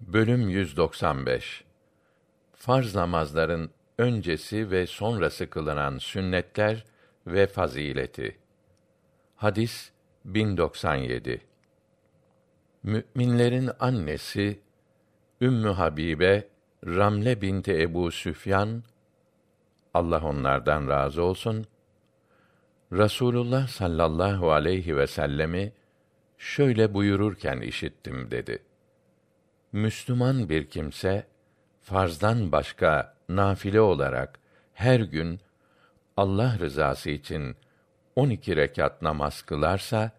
Bölüm 195 Farz namazların öncesi ve sonrası kılınan sünnetler ve fazileti. Hadis 1097. Müminlerin annesi Ümmü Habibe Ramle binti Ebu Süfyan Allah onlardan razı olsun. Rasulullah sallallahu aleyhi ve sellemi şöyle buyururken işittim dedi. Müslüman bir kimse farzdan başka nafile olarak her gün Allah rızası için 12 rekat namaz kılarsa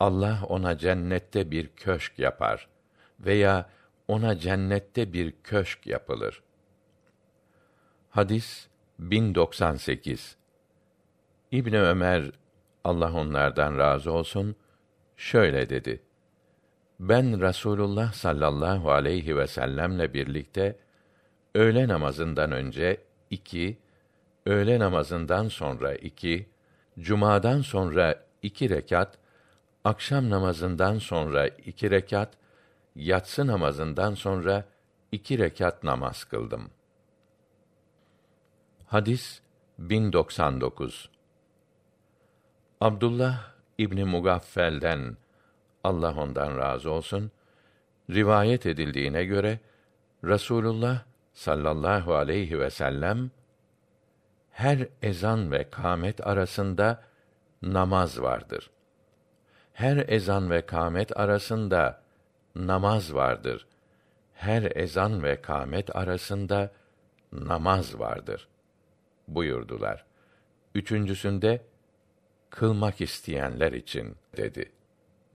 Allah ona cennette bir köşk yapar veya ona cennette bir köşk yapılır. Hadis 1098 İbn Ömer Allah onlardan razı olsun şöyle dedi: Ben Rasulullah sallallahu aleyhi ve sellemle birlikte öğle namazından önce iki, öğle namazından sonra iki, cumadan sonra iki rekat, akşam namazından sonra iki rekat, yatsı namazından sonra iki rekat namaz kıldım. Hadis 1099 Abdullah İbni Mugaffel'den Allah ondan razı olsun rivayet edildiğine göre Rasulullah sallallahu aleyhi ve sellem her ezan ve kâmet arasında namaz vardır. Her ezan ve kâmet arasında namaz vardır. Her ezan ve kâmet arasında namaz vardır buyurdular. Üçüncüsünde kılmak isteyenler için dedi.